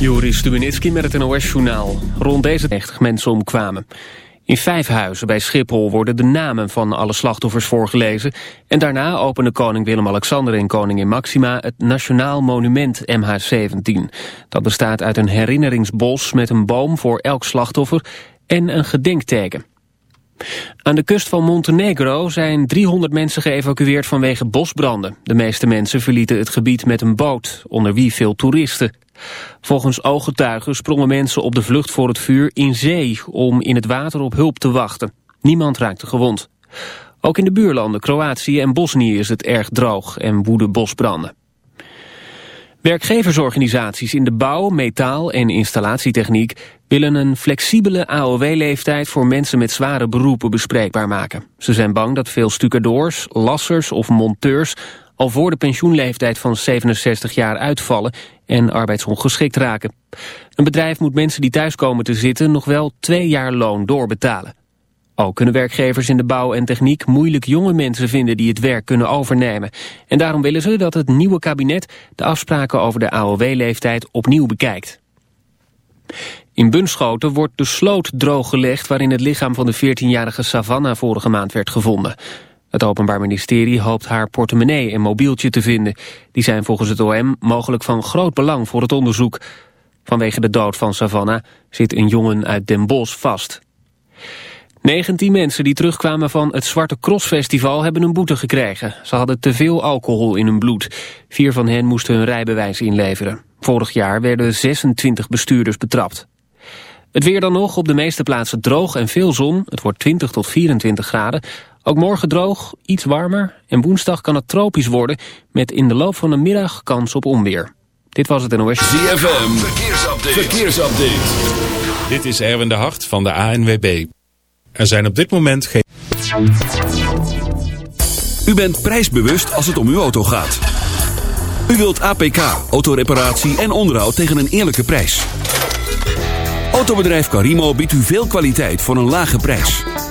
Joris Stubenitski met het NOS-journaal. Rond deze 90 mensen omkwamen. In vijf huizen bij Schiphol worden de namen van alle slachtoffers voorgelezen... en daarna openen koning Willem-Alexander en koningin Maxima... het Nationaal Monument MH17. Dat bestaat uit een herinneringsbos met een boom voor elk slachtoffer... en een gedenkteken. Aan de kust van Montenegro zijn 300 mensen geëvacueerd vanwege bosbranden. De meeste mensen verlieten het gebied met een boot, onder wie veel toeristen. Volgens ooggetuigen sprongen mensen op de vlucht voor het vuur in zee... om in het water op hulp te wachten. Niemand raakte gewond. Ook in de buurlanden Kroatië en Bosnië is het erg droog en woeden bosbranden. Werkgeversorganisaties in de bouw, metaal en installatietechniek willen een flexibele AOW-leeftijd voor mensen met zware beroepen bespreekbaar maken. Ze zijn bang dat veel stucadoors, lassers of monteurs al voor de pensioenleeftijd van 67 jaar uitvallen en arbeidsongeschikt raken. Een bedrijf moet mensen die thuis komen te zitten nog wel twee jaar loon doorbetalen. Ook kunnen werkgevers in de bouw en techniek moeilijk jonge mensen vinden die het werk kunnen overnemen. En daarom willen ze dat het nieuwe kabinet de afspraken over de AOW-leeftijd opnieuw bekijkt. In Bunschoten wordt de sloot drooggelegd waarin het lichaam van de 14-jarige Savannah vorige maand werd gevonden. Het Openbaar Ministerie hoopt haar portemonnee en mobieltje te vinden. Die zijn volgens het OM mogelijk van groot belang voor het onderzoek. Vanwege de dood van Savannah zit een jongen uit Den Bosch vast. 19 mensen die terugkwamen van het Zwarte Cross Festival hebben een boete gekregen. Ze hadden te veel alcohol in hun bloed. Vier van hen moesten hun rijbewijs inleveren. Vorig jaar werden 26 bestuurders betrapt. Het weer dan nog, op de meeste plaatsen droog en veel zon. Het wordt 20 tot 24 graden. Ook morgen droog, iets warmer. En woensdag kan het tropisch worden... met in de loop van de middag kans op onweer. Dit was het NOS. ZFM, verkeersupdate. verkeersupdate. Dit is Erwin de Hart van de ANWB. Er zijn op dit moment geen... U bent prijsbewust als het om uw auto gaat. U wilt APK, autoreparatie en onderhoud tegen een eerlijke prijs. Autobedrijf Carimo biedt u veel kwaliteit voor een lage prijs.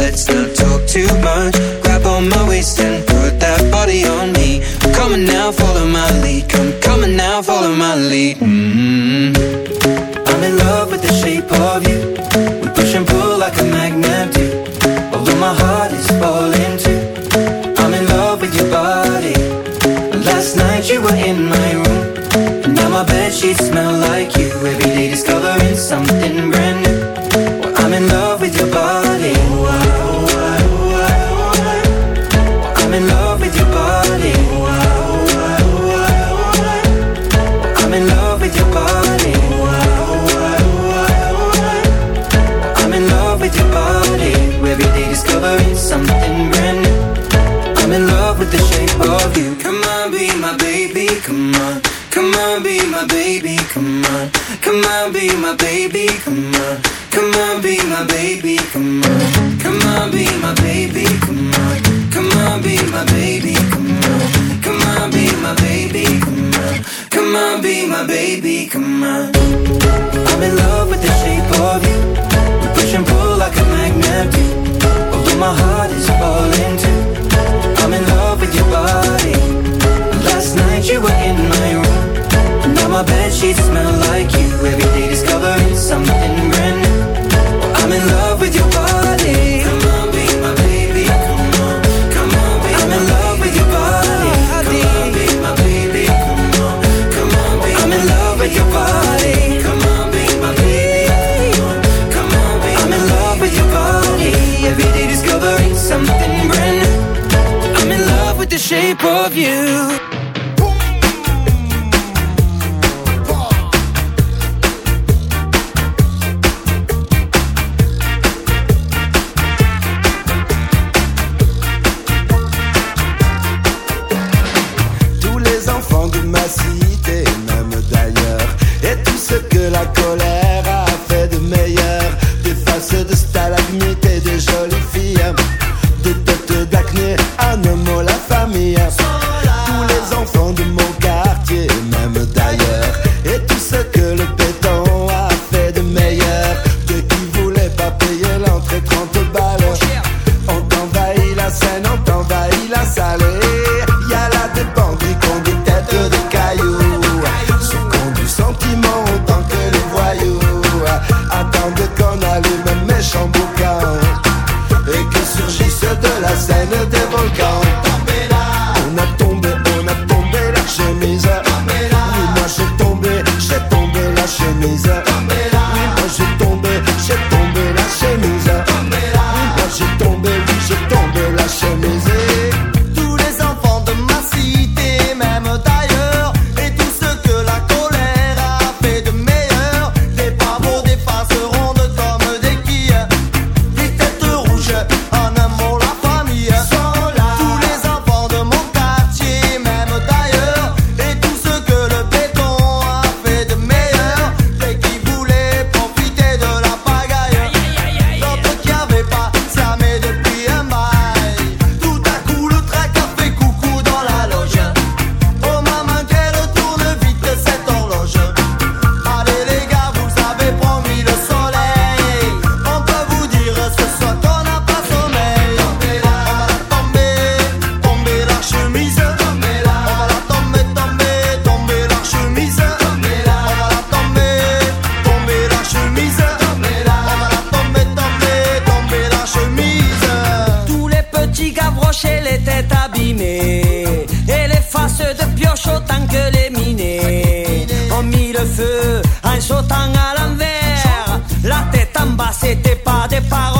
let's not talk too much. Grab on my waist and put that body on me. Come on now, follow my lead. Come, come on now, follow my lead. Mm -hmm. tant à l'envers, la tête en bas, c'était pas des paroles.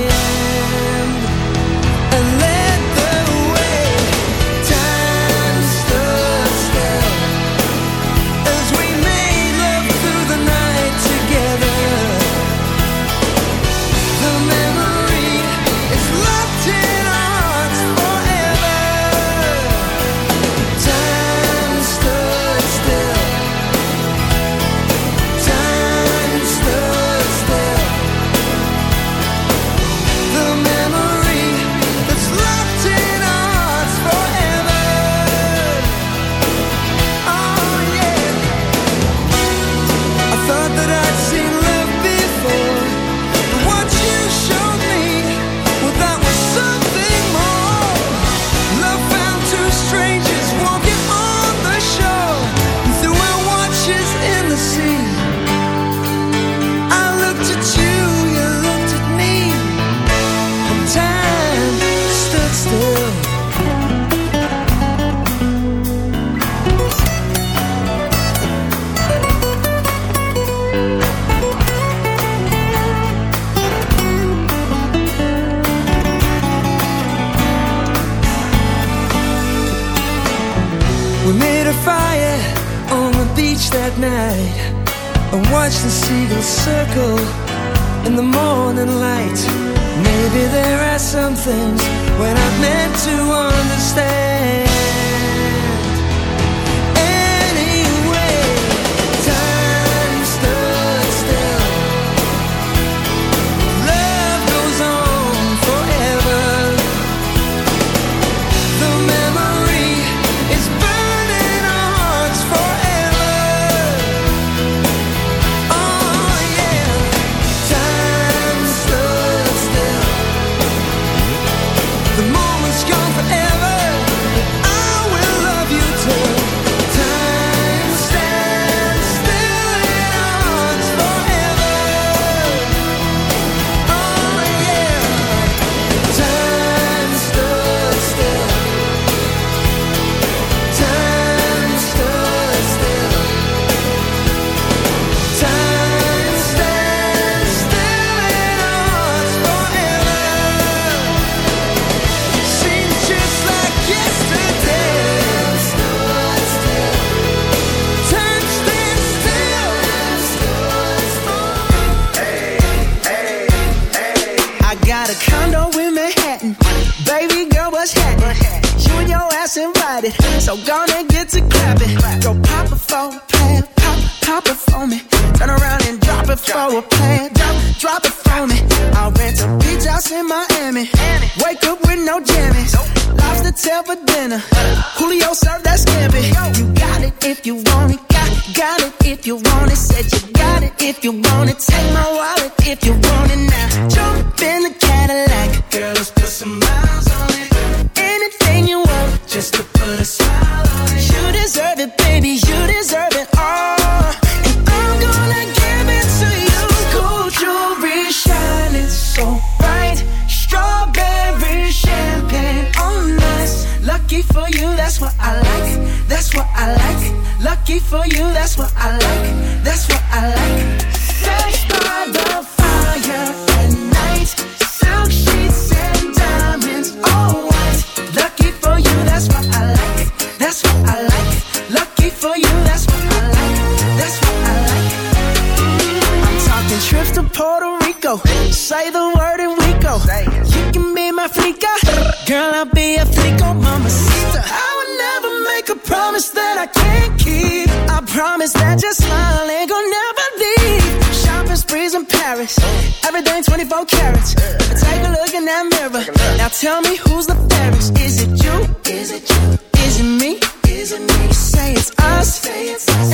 than 24 carats. Take a look in that mirror. Now tell me who's the fairest. Is it you? Is it you? Is it me? Is it me? You say it's us,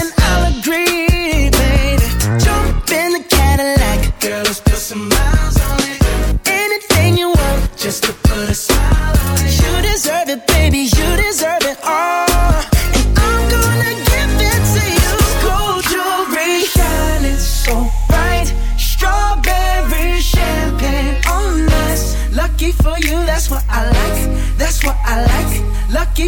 and I'll agree, baby. Jump in the Cadillac, girl. Let's put some miles.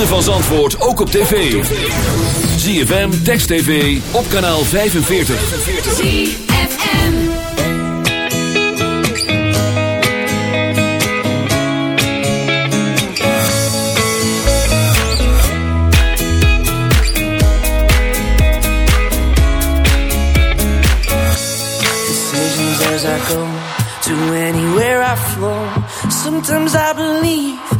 ritme van Zandvoort ook op tv. ZFM, Text TV, op kanaal 45. ZFM Decisions as I go, to anywhere I flow. Sometimes I believe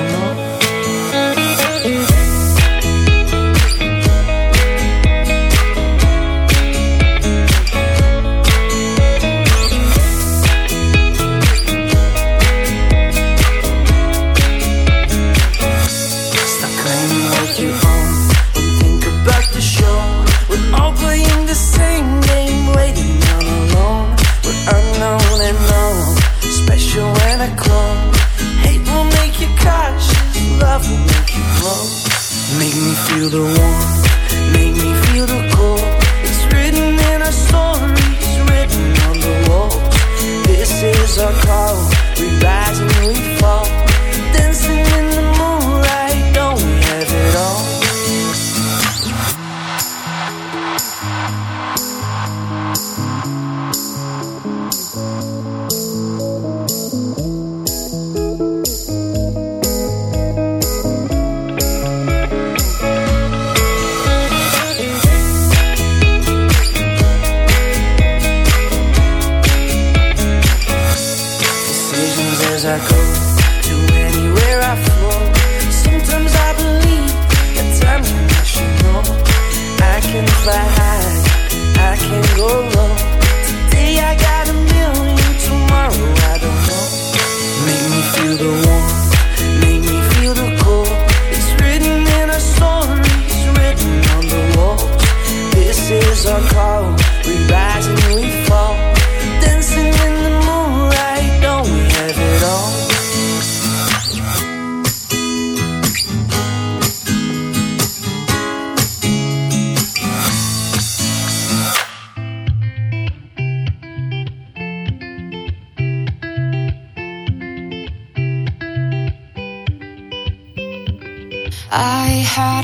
You're the one.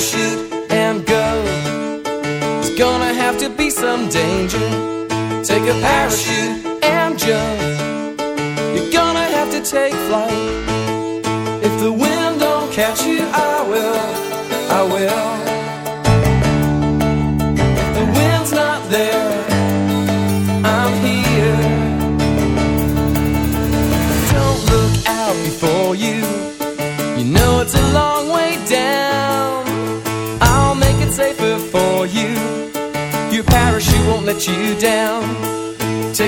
parachute and go. It's gonna have to be some danger. Take a parachute.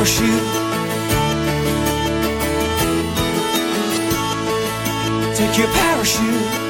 Parachute. Take your parachute.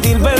pedir perdón